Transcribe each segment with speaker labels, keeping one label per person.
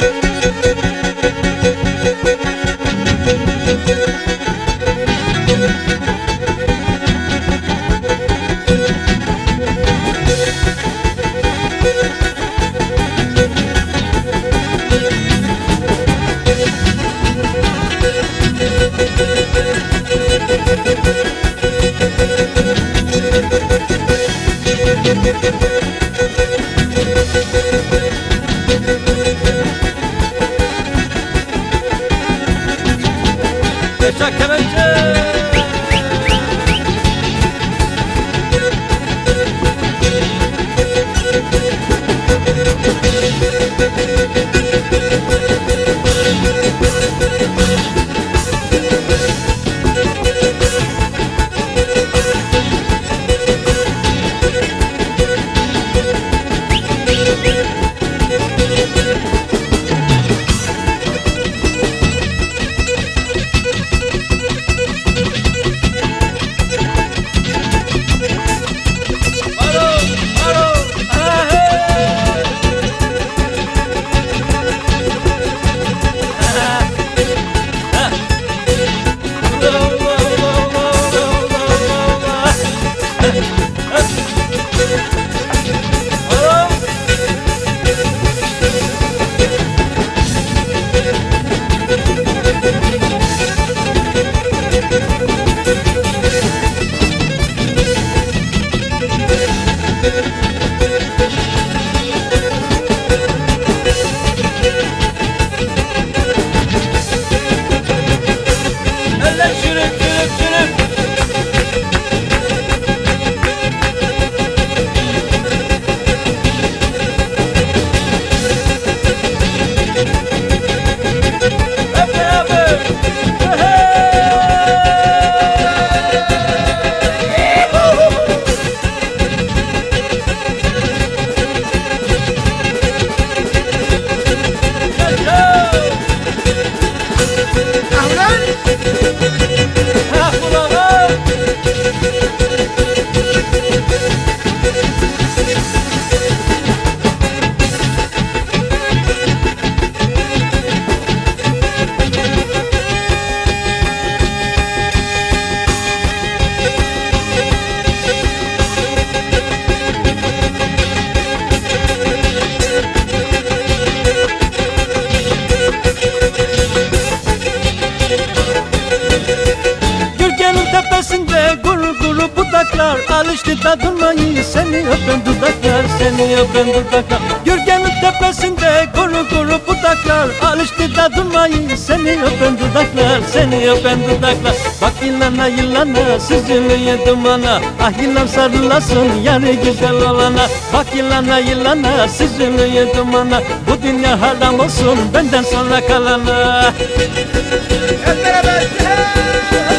Speaker 1: Música It's a Kevin budaklar Alıştı tadılmayı seni öpen dudaklar Seni öpen dudaklar. Gürgen'in tepesinde guru guru budaklar Alıştı tadılmayı seni öpen dudaklar Seni öpen dudaklar. Bak yılana yılana süzülüyor dumana Ah yılan sarılasın yarı güzel olana. Bak yılana yılana süzülüyor dumana Bu dünya haram olsun benden sonra kalana.
Speaker 2: Hep beraber. Sürün,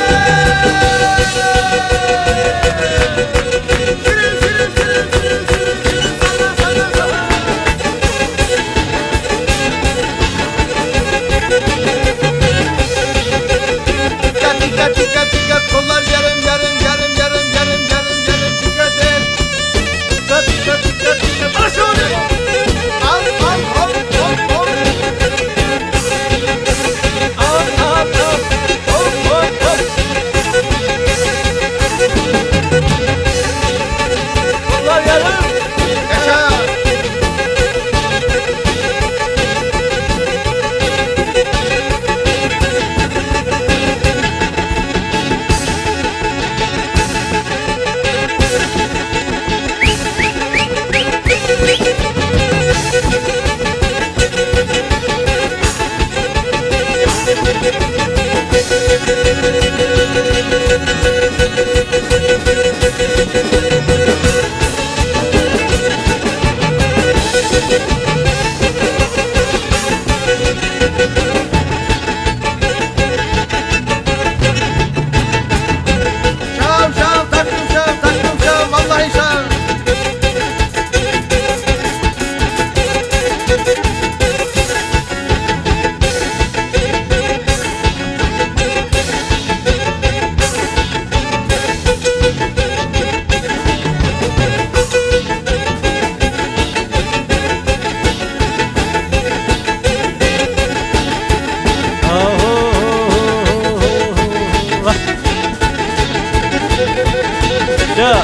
Speaker 1: Yeah.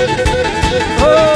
Speaker 1: Oh.